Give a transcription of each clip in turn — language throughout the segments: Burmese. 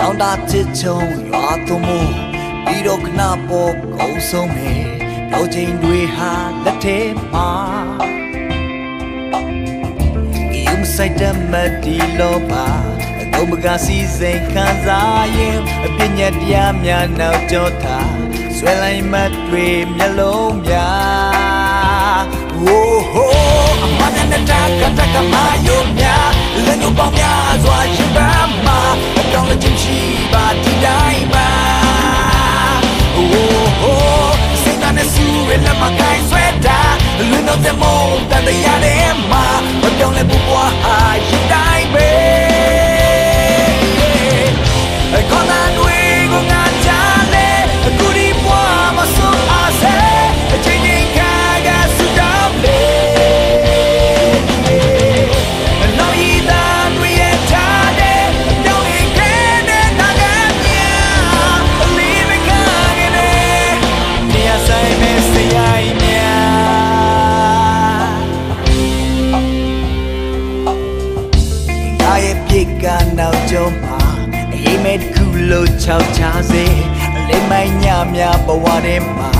နောင်တာချစ်ချုံရွာသွမို့ပြီးတော့ခဏပေါ်ကုန်းဆုံးမယ်တော့ချိန်တွေဟာလက်ထဲမှာဒီမဆိုင်တဲ့မဒီလောပါအကုန်မကစီစဉ်ခံစားရင်အပြည့်ညက်တရားများနောက်ကျော်တာဆွဲလိုက်မတွေမျက်လုံးများ Oh oh မကိုင်းဆွဲတာလူတော့တဲ့မောတန်တရားနဲ့မှာ ကနောက်ကျော်မှာအိမ်မဲ့တစ်ခုလို့ချောက်ချစေအလေးမိုင်းညများဘဝထဲမှာ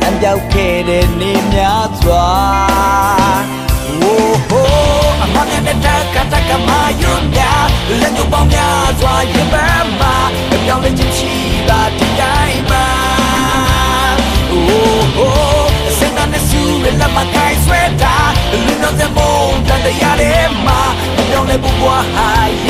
လမ်းပြောက်ခဲ့တဲ့နေများစွာ Oh oh အမနဲ့တက်ကတက်ကမယုံများလက်ညှိုးပေါင်းများစွာရင်ပန်းမှာအပြောင်းလဲခြင်းရှိပါဒီတိုင်းမှာ Oh oh စင်တနဲ့ဆူရလက်မကိုင်းဆွဲတာလူတော့တဲ့မုံတန်တရားလေးမှာအပြောင်းလဲဘူးဘွားဟာရင်တိုင်းပဲ